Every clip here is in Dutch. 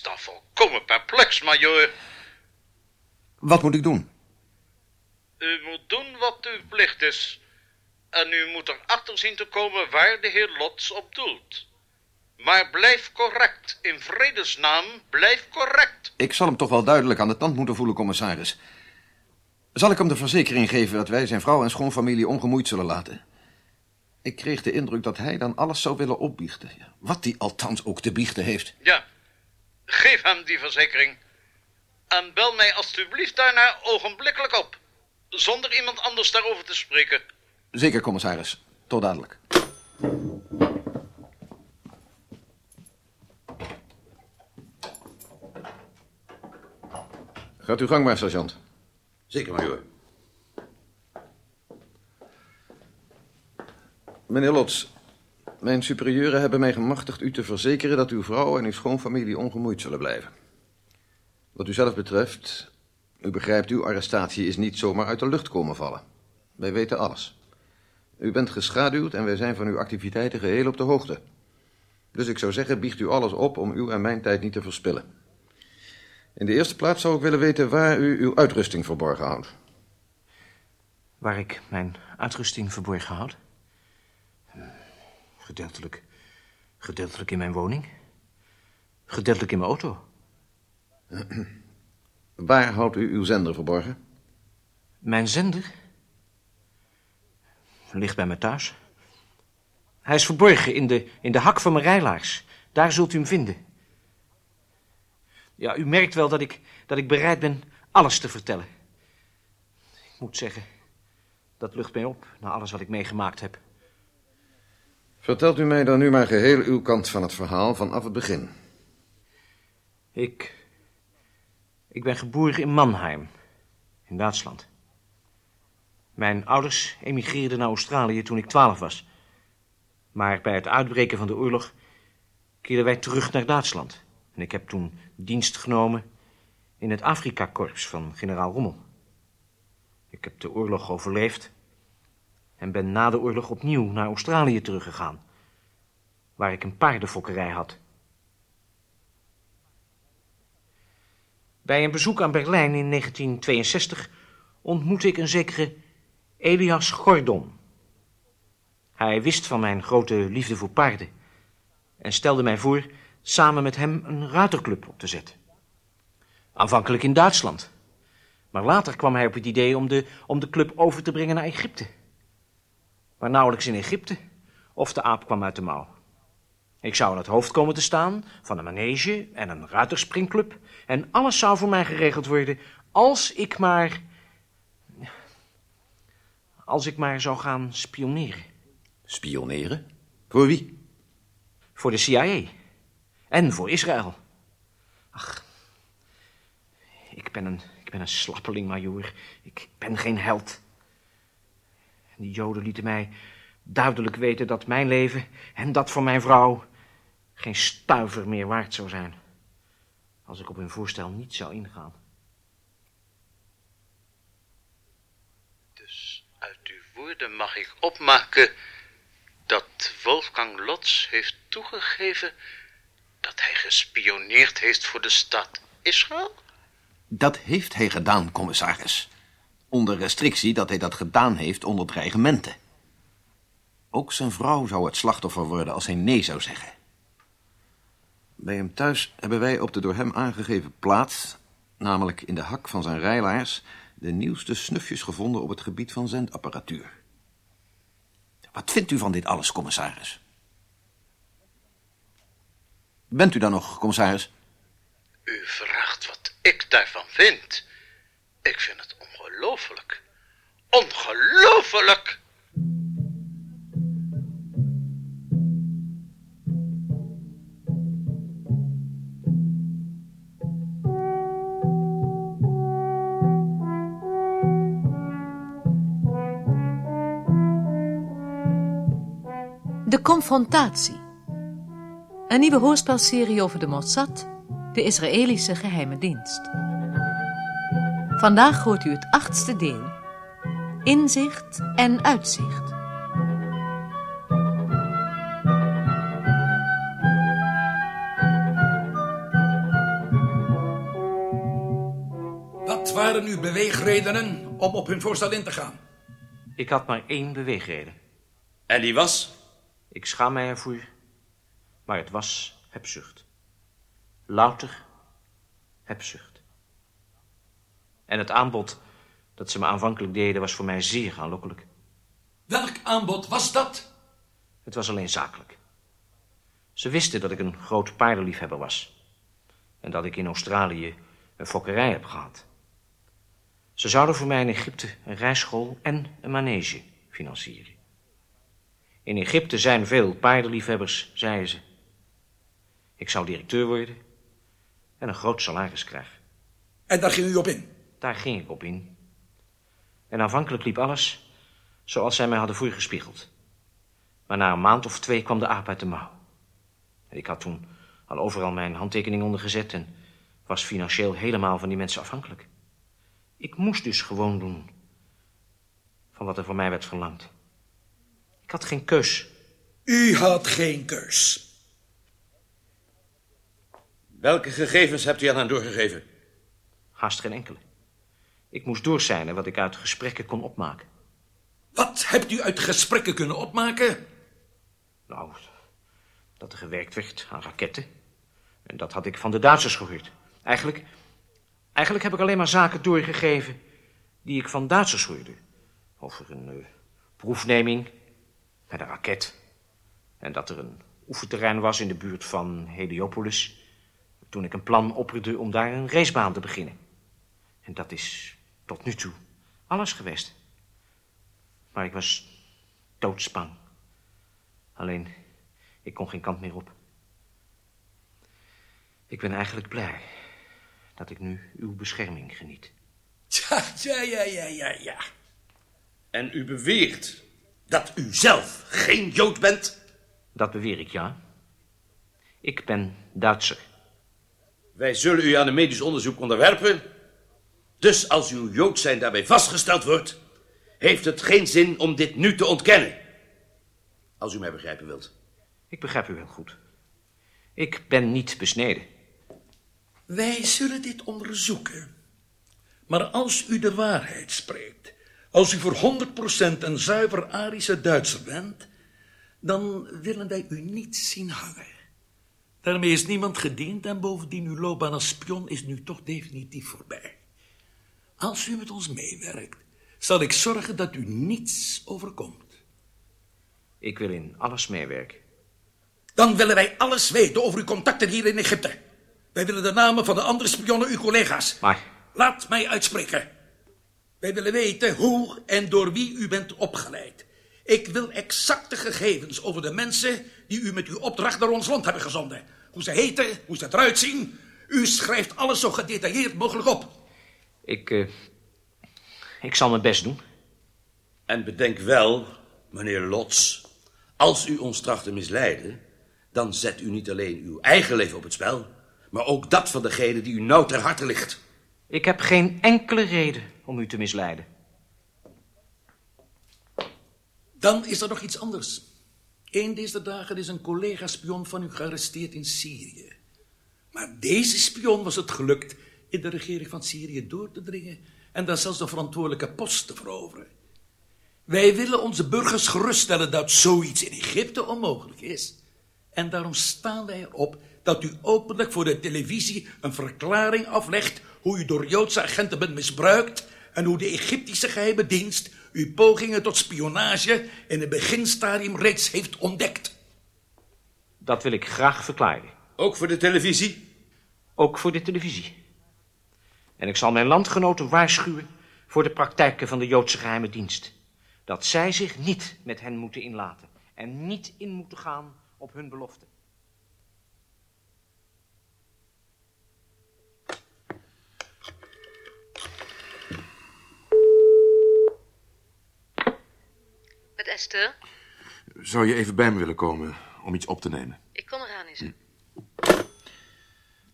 sta volkomen perplex, majoor. Wat moet ik doen? U moet doen wat uw plicht is. En u moet erachter zien te komen waar de heer Lots op doelt. Maar blijf correct. In vredesnaam, blijf correct. Ik zal hem toch wel duidelijk aan de tand moeten voelen, commissaris. Zal ik hem de verzekering geven dat wij zijn vrouw en schoonfamilie ongemoeid zullen laten? Ik kreeg de indruk dat hij dan alles zou willen opbiechten. Wat hij althans ook te biechten heeft. Ja, geef hem die verzekering. En bel mij alstublieft daarna ogenblikkelijk op. Zonder iemand anders daarover te spreken. Zeker, commissaris. Tot dadelijk. Gaat uw gang maar, sergeant. Zeker, majoor. Meneer Lots, mijn superieuren hebben mij gemachtigd u te verzekeren dat uw vrouw en uw schoonfamilie ongemoeid zullen blijven. Wat u zelf betreft, u begrijpt, uw arrestatie is niet zomaar uit de lucht komen vallen. Wij weten alles. U bent geschaduwd en wij zijn van uw activiteiten geheel op de hoogte. Dus ik zou zeggen, biecht u alles op om uw en mijn tijd niet te verspillen. In de eerste plaats zou ik willen weten waar u uw uitrusting verborgen houdt. Waar ik mijn uitrusting verborgen houd? Gedeeltelijk, gedeeltelijk in mijn woning. Gedeeltelijk in mijn auto. Waar houdt u uw zender verborgen? Mijn zender? Ligt bij me thuis. Hij is verborgen in de, in de hak van mijn rijlaars. Daar zult u hem vinden. Ja, u merkt wel dat ik, dat ik bereid ben alles te vertellen. Ik moet zeggen, dat lucht mij op na alles wat ik meegemaakt heb. Vertelt u mij dan nu maar geheel uw kant van het verhaal vanaf het begin. Ik. Ik ben geboren in Mannheim, in Duitsland. Mijn ouders emigreerden naar Australië toen ik twaalf was. Maar bij het uitbreken van de oorlog keerden wij terug naar Duitsland. En ik heb toen dienst genomen in het Afrika-korps van generaal Rommel. Ik heb de oorlog overleefd en ben na de oorlog opnieuw naar Australië teruggegaan, waar ik een paardenfokkerij had. Bij een bezoek aan Berlijn in 1962 ontmoette ik een zekere Elias Gordon. Hij wist van mijn grote liefde voor paarden en stelde mij voor samen met hem een ruiterclub op te zetten. Aanvankelijk in Duitsland. Maar later kwam hij op het idee om de, om de club over te brengen naar Egypte. Maar nauwelijks in Egypte of de aap kwam uit de mouw. Ik zou aan het hoofd komen te staan van een manege en een ruiterspringclub. En alles zou voor mij geregeld worden als ik maar... Als ik maar zou gaan spioneren. Spioneren? Voor wie? Voor de CIA. En voor Israël. Ach, ik ben een, ik ben een slappeling, majoor. Ik ben geen held. Die joden lieten mij duidelijk weten dat mijn leven en dat van mijn vrouw geen stuiver meer waard zou zijn. Als ik op hun voorstel niet zou ingaan. Dus uit uw woorden mag ik opmaken dat Wolfgang Lotz heeft toegegeven dat hij gespioneerd heeft voor de stad Israël? Dat heeft hij gedaan, commissaris. Onder restrictie dat hij dat gedaan heeft onder dreigementen. Ook zijn vrouw zou het slachtoffer worden als hij nee zou zeggen. Bij hem thuis hebben wij op de door hem aangegeven plaats, namelijk in de hak van zijn rijlaars, de nieuwste snufjes gevonden op het gebied van zendapparatuur. Wat vindt u van dit alles, commissaris? Bent u dan nog, commissaris? U vraagt wat ik daarvan vind. Ik vind het ongelooflijk. Ongelooflijk! De confrontatie. Een nieuwe hoorspelserie over de Mossad, de Israëlische geheime dienst. Vandaag hoort u het achtste deel. Inzicht en uitzicht. Wat waren uw beweegredenen om op hun voorstel in te gaan? Ik had maar één beweegreden. En die was? Ik schaam mij ervoor, maar het was hebzucht. Louter hebzucht. En het aanbod dat ze me aanvankelijk deden was voor mij zeer aanlokkelijk. Welk aanbod was dat? Het was alleen zakelijk. Ze wisten dat ik een groot paardenliefhebber was. En dat ik in Australië een fokkerij heb gehad. Ze zouden voor mij in Egypte een rijschool en een manege financieren. In Egypte zijn veel paardenliefhebbers, zeiden ze. Ik zou directeur worden en een groot salaris krijgen. En daar ging u op in? Daar ging ik op in. En aanvankelijk liep alles zoals zij mij hadden voorgespiegeld. Maar na een maand of twee kwam de aap uit de mouw. Ik had toen al overal mijn handtekening onder gezet en was financieel helemaal van die mensen afhankelijk. Ik moest dus gewoon doen van wat er van mij werd verlangd. Ik had geen keus. U had geen keus. Welke gegevens hebt u aan hen doorgegeven? Haast geen enkele. Ik moest doorzijnen wat ik uit gesprekken kon opmaken. Wat hebt u uit gesprekken kunnen opmaken? Nou, dat er gewerkt werd aan raketten. En dat had ik van de Duitsers gehoord. Eigenlijk, eigenlijk heb ik alleen maar zaken doorgegeven die ik van Duitsers hoorde. Over een uh, proefneming met een raket. En dat er een oefenterrein was in de buurt van Heliopolis. Toen ik een plan opperde om daar een racebaan te beginnen. En dat is tot nu toe alles geweest. Maar ik was doodsbang. Alleen, ik kon geen kant meer op. Ik ben eigenlijk blij dat ik nu uw bescherming geniet. Ja, ja, ja, ja, ja, ja. En u beweert dat u zelf geen Jood bent? Dat beweer ik, ja. Ik ben Duitser. Wij zullen u aan een medisch onderzoek onderwerpen. Dus als uw Jood zijn daarbij vastgesteld wordt... heeft het geen zin om dit nu te ontkennen. Als u mij begrijpen wilt. Ik begrijp u heel goed. Ik ben niet besneden. Wij zullen dit onderzoeken. Maar als u de waarheid spreekt, als u voor 100% een zuiver Arische Duitser bent, dan willen wij u niet zien hangen. Daarmee is niemand gediend en bovendien uw loopbaan als spion is nu toch definitief voorbij. Als u met ons meewerkt, zal ik zorgen dat u niets overkomt. Ik wil in alles meewerken. Dan willen wij alles weten over uw contacten hier in Egypte. Wij willen de namen van de andere spionnen, uw collega's. Maar... Laat mij uitspreken. Wij willen weten hoe en door wie u bent opgeleid. Ik wil exacte gegevens over de mensen die u met uw opdracht naar ons land hebben gezonden. Hoe ze heten, hoe ze eruit zien. U schrijft alles zo gedetailleerd mogelijk op. Ik, uh, ik zal mijn best doen. En bedenk wel, meneer Lots, als u ons tracht te misleiden, dan zet u niet alleen uw eigen leven op het spel, maar ook dat van degene die u nauw ter harte ligt. Ik heb geen enkele reden om u te misleiden. Dan is er nog iets anders. Een deze dagen is een collega-spion van u gearresteerd in Syrië. Maar deze spion was het gelukt in de regering van Syrië door te dringen en daar zelfs de verantwoordelijke post te veroveren. Wij willen onze burgers geruststellen dat zoiets in Egypte onmogelijk is. En daarom staan wij erop dat u openlijk voor de televisie een verklaring aflegt hoe u door Joodse agenten bent misbruikt en hoe de Egyptische geheime dienst uw pogingen tot spionage in het beginstadium reeds heeft ontdekt. Dat wil ik graag verklaren. Ook voor de televisie? Ook voor de televisie. En ik zal mijn landgenoten waarschuwen voor de praktijken van de Joodse geheime dienst. Dat zij zich niet met hen moeten inlaten en niet in moeten gaan op hun belofte. Met Esther? Zou je even bij me willen komen om iets op te nemen? Ik kom eraan, is hm.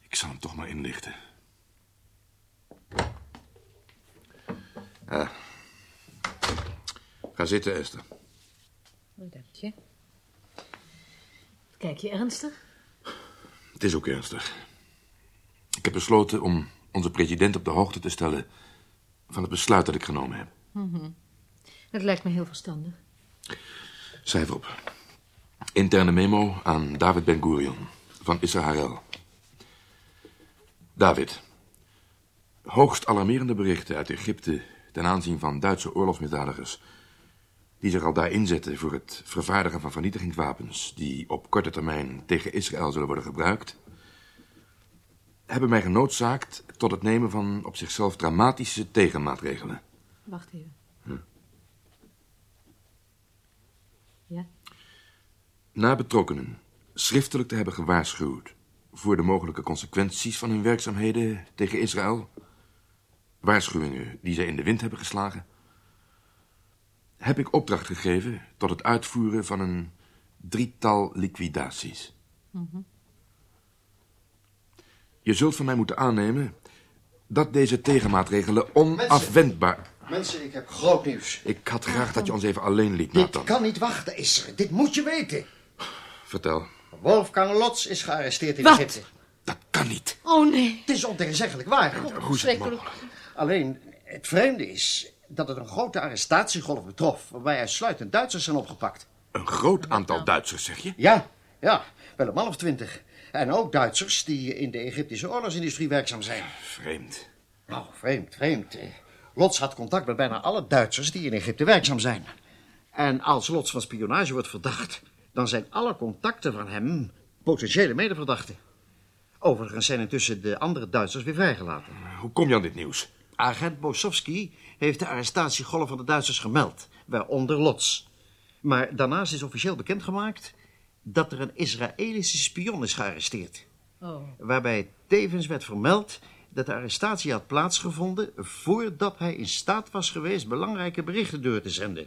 Ik zal hem toch maar inlichten. Ga zitten, Esther. Oh, dank je. Kijk je ernstig? Het is ook ernstig. Ik heb besloten om onze president op de hoogte te stellen van het besluit dat ik genomen heb. Dat lijkt me heel verstandig. Schrijf op. Interne memo aan David Ben-Gurion van Israël. David. Hoogst alarmerende berichten uit Egypte ten aanzien van Duitse oorlogsmisdadigers... die zich al daar inzetten voor het vervaardigen van vernietigingswapens... die op korte termijn tegen Israël zullen worden gebruikt... hebben mij genoodzaakt tot het nemen van op zichzelf dramatische tegenmaatregelen. Wacht even. Ja? Na betrokkenen schriftelijk te hebben gewaarschuwd voor de mogelijke consequenties van hun werkzaamheden tegen Israël, waarschuwingen die zij in de wind hebben geslagen, heb ik opdracht gegeven tot het uitvoeren van een drietal liquidaties. Je zult van mij moeten aannemen dat deze tegenmaatregelen onafwendbaar... Mensen, ik heb groot nieuws. Ik had graag dat je ons even alleen liet, Dit Nathan. kan niet wachten, Isser. Dit moet je weten. Vertel. Wolfgang Lots is gearresteerd in Wat? Egypte. Dat kan niet. Oh nee. Het is ontegenzeggelijk waar. Hoe is het mogelijk? Alleen, het vreemde is dat het een grote arrestatiegolf betrof... waarbij uitsluitend Duitsers zijn opgepakt. Een groot aantal Duitsers, zeg je? Ja, ja, wel een man of twintig. En ook Duitsers die in de Egyptische oorlogsindustrie werkzaam zijn. Vreemd. Nou, vreemd, vreemd. Lots had contact met bijna alle Duitsers die in Egypte werkzaam zijn. En als Lots van spionage wordt verdacht... dan zijn alle contacten van hem potentiële medeverdachten. Overigens zijn intussen de andere Duitsers weer vrijgelaten. Hoe kom je aan dit nieuws? Agent Bosowski heeft de arrestatiegolf van de Duitsers gemeld, waaronder Lots. Maar daarnaast is officieel bekendgemaakt dat er een Israëlische spion is gearresteerd. Oh. Waarbij tevens werd vermeld dat de arrestatie had plaatsgevonden voordat hij in staat was geweest belangrijke berichten door te zenden.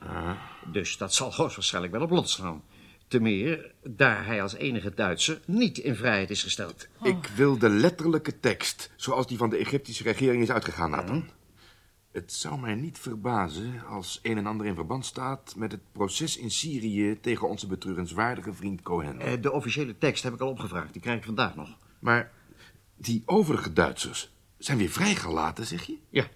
Dus dat zal hoogstwaarschijnlijk wel op Lots staan. Te meer daar hij als enige Duitser niet in vrijheid is gesteld. Ik wil de letterlijke tekst, zoals die van de Egyptische regering is uitgegaan, Nathan. Het zou mij niet verbazen als een en ander in verband staat met het proces in Syrië tegen onze betreurenswaardige vriend Cohen. Eh, De officiële tekst heb ik al opgevraagd, die krijg ik vandaag nog. Maar die overige Duitsers zijn weer vrijgelaten, zeg je? Ja,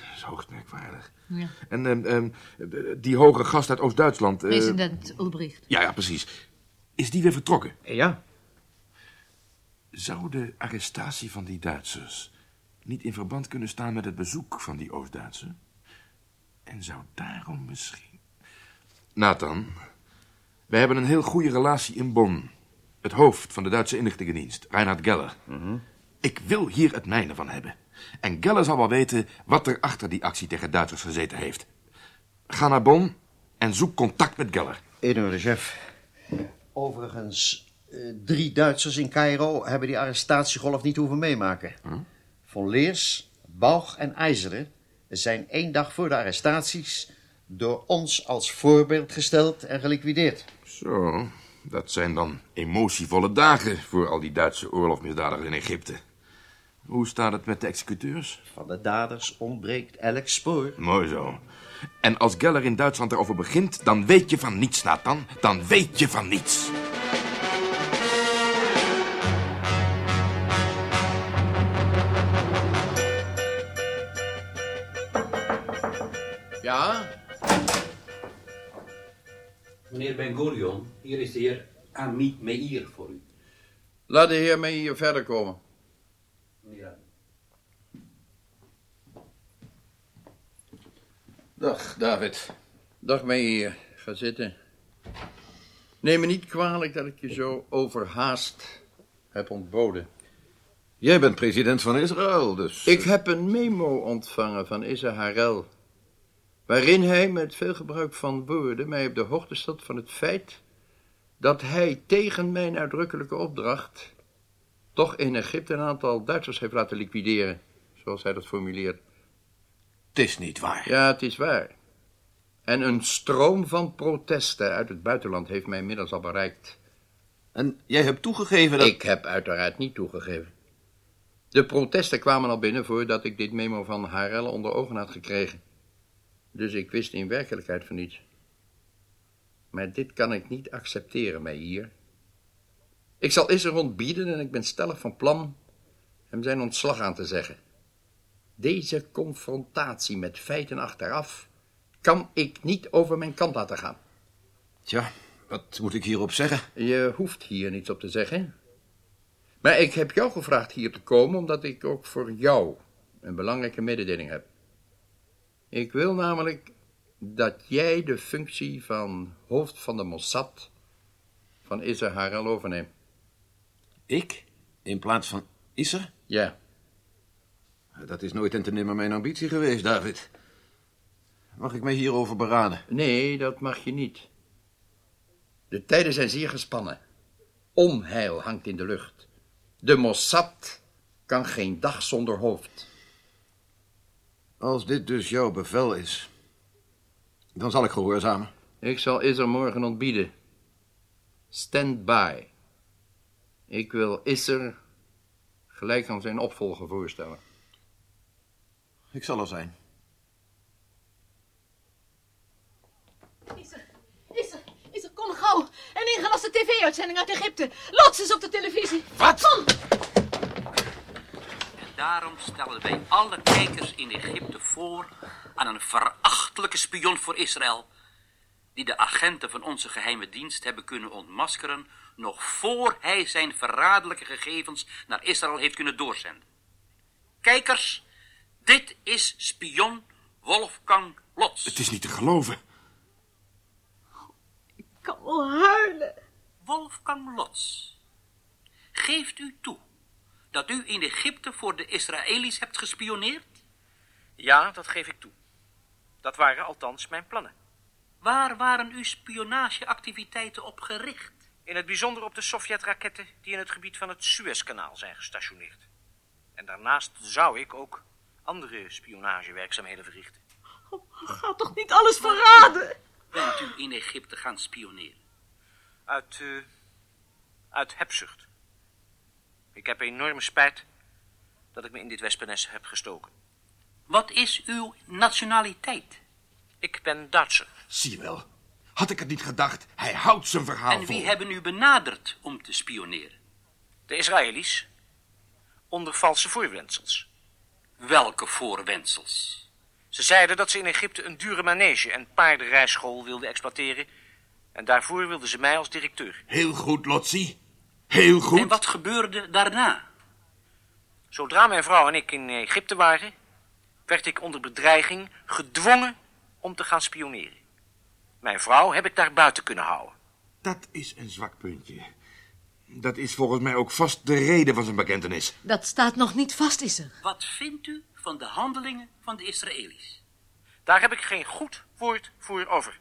Dat is hoogst merkwaardig. Ja. En ehm, ehm, die hoge gast uit Oost-Duitsland... eh, President Ulbricht. ja, ja, precies. Is die weer vertrokken? Ja. Zou de arrestatie van die Duitsers niet in verband kunnen staan met het bezoek van die Oost-Duitser? En zou daarom misschien... Nathan, wij hebben een heel goede relatie in Bonn. Het hoofd van de Duitse inlichtingendienst, Reinhard Geller. Ik wil hier het mijne van hebben. En Geller zal wel weten wat er achter die actie tegen Duitsers gezeten heeft. Ga naar Bonn en zoek contact met Geller. In orde, chef. Overigens, eh, drie Duitsers in Cairo hebben die arrestatiegolf niet hoeven meemaken. Von Leers, Bauch en IJzeren zijn één dag voor de arrestaties door ons als voorbeeld gesteld en geliquideerd. Zo, dat zijn dan emotievolle dagen voor al die Duitse oorlogsmisdadigers in Egypte. Hoe staat het met de executeurs? Van de daders ontbreekt elk spoor. Mooi zo. En als Geller in Duitsland erover begint, dan weet je van niets, Nathan. Dan weet je van niets. Ja? Meneer Ben Gurion, hier is de heer Amit Meir voor u. Laat de heer hier verder komen. Dag, David. Dag, meneer. Ga zitten. Neem me niet kwalijk dat ik je zo overhaast heb ontboden. Jij bent president van Israël, dus... Ik heb een memo ontvangen van Israël, waarin hij met veel gebruik van woorden mij op de hoogte stelt van het feit dat hij tegen mijn uitdrukkelijke opdracht toch in Egypte een aantal Duitsers heeft laten liquideren, zoals hij dat formuleert. Het is niet waar. Ja, het is waar. En een stroom van protesten uit het buitenland heeft mij inmiddels al bereikt. En jij hebt toegegeven dat... Ik heb uiteraard niet toegegeven. De protesten kwamen al binnen voordat ik dit memo van Harel onder ogen had gekregen. Dus ik wist in werkelijkheid van niets. Maar dit kan ik niet accepteren, mij hier. Ik zal Israël ontbieden en ik ben stellig van plan hem zijn ontslag aan te zeggen. Deze confrontatie met feiten achteraf kan ik niet over mijn kant laten gaan. Tja, wat moet ik hierop zeggen? Je hoeft hier niets op te zeggen. Maar ik heb jou gevraagd hier te komen omdat ik ook voor jou een belangrijke mededeling heb. Ik wil namelijk dat jij de functie van hoofd van de Mossad van Isser Harel overneemt. Ik? In plaats van Isser? Ja. Dat is nooit en te nimmer mijn ambitie geweest, David. Mag ik mij hierover beraden? Nee, dat mag je niet. De tijden zijn zeer gespannen. Onheil hangt in de lucht. De Mossad kan geen dag zonder hoofd. Als dit dus jouw bevel is, dan zal ik gehoorzamen. Ik zal Isser morgen ontbieden. Stand by. Ik wil Isser gelijk aan zijn opvolger voorstellen. Ik zal er zijn. Iser, Iser, Iser, kom gauw. Een ingelaste tv-uitzending uit Egypte. Lots is op de televisie. Wat? Kom. En daarom stellen wij alle kijkers in Egypte voor aan een verachtelijke spion voor Israël, die de agenten van onze geheime dienst hebben kunnen ontmaskeren, nog voor hij zijn verraderlijke gegevens naar Israël heeft kunnen doorzenden. Kijkers, dit is spion Wolfgang Lotz. Het is niet te geloven. Ik kan wel huilen. Wolfgang Lotz, geeft u toe dat u in Egypte voor de Israëli's hebt gespioneerd? Ja, dat geef ik toe. Dat waren althans mijn plannen. Waar waren uw spionageactiviteiten op gericht? In het bijzonder op de Sovjet-raketten die in het gebied van het Suezkanaal zijn gestationeerd. En daarnaast zou ik ook andere spionagewerkzaamheden verrichten. Ga toch niet alles verraden? Bent u in Egypte gaan spioneren? Uit, eh, uit hebzucht. Ik heb enorme spijt dat ik me in dit wespennest heb gestoken. Wat is uw nationaliteit? Ik ben Duitser. Zie je wel. Had ik het niet gedacht, hij houdt zijn verhaal En wie hebben u benaderd om te spioneren? De Israëli's. Onder valse voorwendsels. Welke voorwendsels? Ze zeiden dat ze in Egypte een dure manege en paardenrijschool wilden exploiteren. En daarvoor wilden ze mij als directeur. Heel goed, Lotsie. Heel goed. En wat gebeurde daarna? Zodra mijn vrouw en ik in Egypte waren, werd ik onder bedreiging gedwongen om te gaan spioneren. Mijn vrouw heb ik daar buiten kunnen houden. Dat is een zwak puntje. Dat is volgens mij ook vast de reden van zijn bekentenis. Dat staat nog niet vast, is er. Wat vindt u van de handelingen van de Israëli's? Daar heb ik geen goed woord voor over.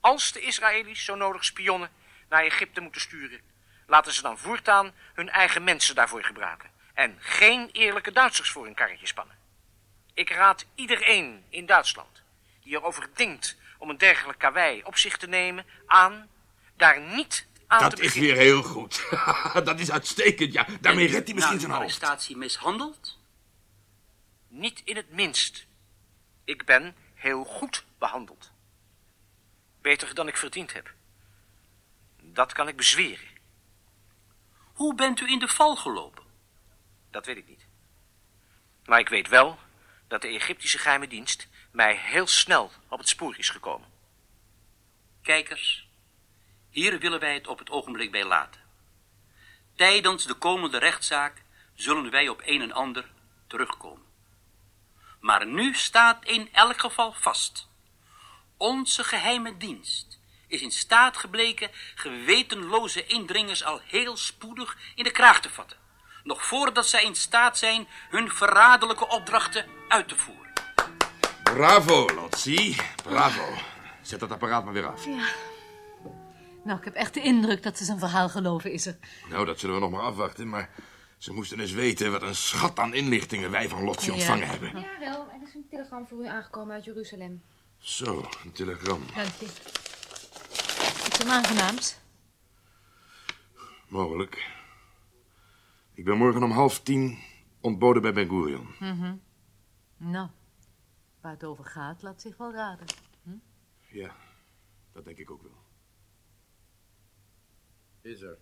Als de Israëli's zo nodig spionnen naar Egypte moeten sturen, laten ze dan voortaan hun eigen mensen daarvoor gebruiken. En geen eerlijke Duitsers voor een karretje spannen. Ik raad iedereen in Duitsland die erover denkt om een dergelijk karwei op zich te nemen aan daar niet aan Dat is weer heel goed. dat is uitstekend, ja. Daarmee redt hij misschien zijn hoofd. arrestatie mishandeld? Niet in het minst. Ik ben heel goed behandeld. Beter dan ik verdiend heb. Dat kan ik bezweren. Hoe bent u in de val gelopen? Dat weet ik niet. Maar ik weet wel dat de Egyptische geheime dienst mij heel snel op het spoor is gekomen. Kijkers, hier willen wij het op het ogenblik bij laten. Tijdens de komende rechtszaak zullen wij op een en ander terugkomen. Maar nu staat in elk geval vast. Onze geheime dienst is in staat gebleken gewetenloze indringers al heel spoedig in de kraag te vatten. Nog voordat zij in staat zijn hun verraderlijke opdrachten uit te voeren. Bravo, Lotsie. Bravo. Zet dat apparaat maar weer af. Ja. Nou, ik heb echt de indruk dat ze zijn verhaal geloven, is er. Nou, dat zullen we nog maar afwachten, maar ze moesten eens weten wat een schat aan inlichtingen wij van Lotsie Ja. ontvangen hebben. Ja, wel. Er is een telegram voor u aangekomen uit Jeruzalem. Zo, een telegram. Dank je. Iets onaangenaams? Mogelijk. Ik ben morgen om half tien ontboden bij Ben Gurion. Mhm. Nou, waar het over gaat, laat zich wel raden. Hm? Ja, dat denk ik ook wel. Is er.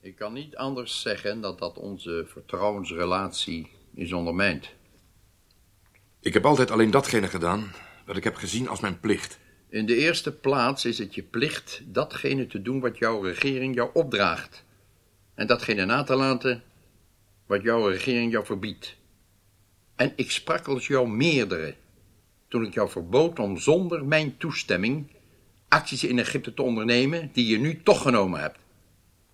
Ik kan niet anders zeggen dan dat onze vertrouwensrelatie is ondermijnd. Ik heb altijd alleen datgene gedaan wat ik heb gezien als mijn plicht. In de eerste plaats is het je plicht datgene te doen wat jouw regering jou opdraagt. En datgene na te laten wat jouw regering jou verbiedt. En ik sprak als jouw meerdere, toen ik jou verbood om zonder mijn toestemming acties in Egypte te ondernemen die je nu toch genomen hebt.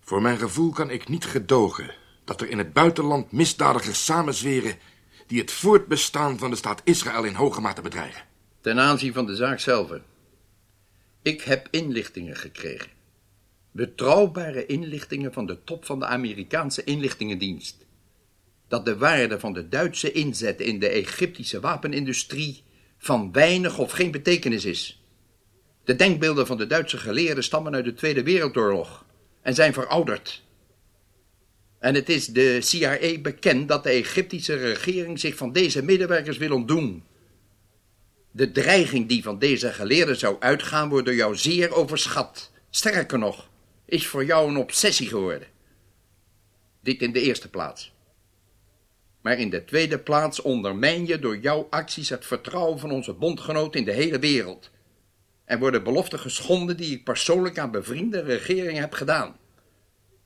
Voor mijn gevoel kan ik niet gedogen dat er in het buitenland misdadigers samenzweren die het voortbestaan van de staat Israël in hoge mate bedreigen. Ten aanzien van de zaak zelf. Ik heb inlichtingen gekregen. Betrouwbare inlichtingen van de top van de Amerikaanse inlichtingendienst. Dat de waarde van de Duitse inzet in de Egyptische wapenindustrie van weinig of geen betekenis is. De denkbeelden van de Duitse geleerden stammen uit de Tweede Wereldoorlog en zijn verouderd. En het is de CIA bekend dat de Egyptische regering zich van deze medewerkers wil ontdoen. De dreiging die van deze geleerden zou uitgaan, wordt door jou zeer overschat. Sterker nog, is voor jou een obsessie geworden. Dit in de eerste plaats. Maar in de tweede plaats ondermijn je door jouw acties het vertrouwen van onze bondgenoten in de hele wereld. En worden beloften geschonden die ik persoonlijk aan bevriende regeringen heb gedaan.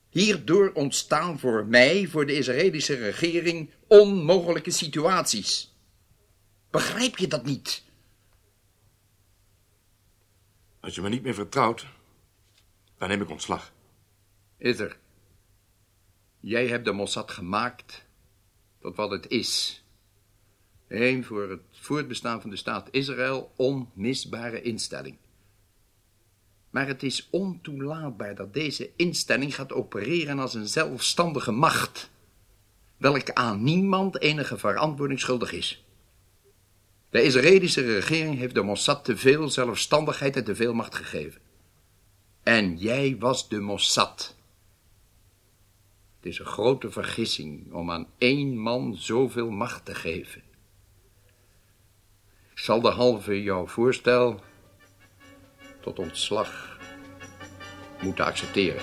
Hierdoor ontstaan voor mij, voor de Israëlische regering, onmogelijke situaties. Begrijp je dat niet? Als je me niet meer vertrouwt, dan neem ik ontslag. Is er. Jij hebt de Mossad gemaakt tot wat het is. Een voor het voortbestaan van de staat Israël onmisbare instelling. Maar het is ontoelaatbaar dat deze instelling gaat opereren als een zelfstandige macht, welke aan niemand enige verantwoording schuldig is. De Israëlische regering heeft de Mossad te veel zelfstandigheid en te veel macht gegeven. En jij was de Mossad. Het is een grote vergissing om aan één man zoveel macht te geven. Zal de halve jouw voorstel tot ontslag moeten accepteren.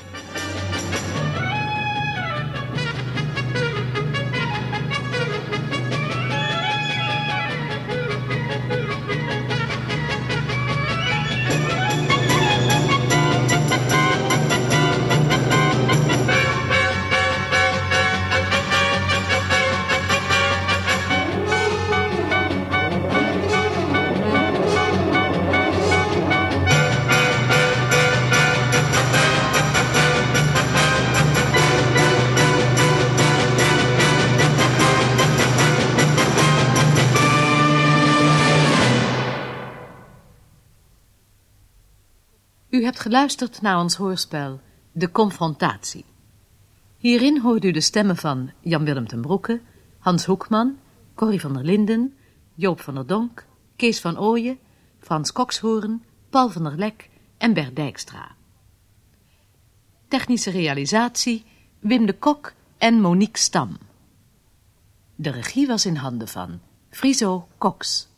Geluisterd naar ons hoorspel De Confrontatie. Hierin hoort u de stemmen van Jan-Willem ten Broeke, Hans Hoekman, Corrie van der Linden, Joop van der Donk, Kees van Ooyen, Frans Kokshoorn, Paul van der Lek en Bert Dijkstra. Technische realisatie Wim de Kok en Monique Stam. De regie was in handen van Friso Cox.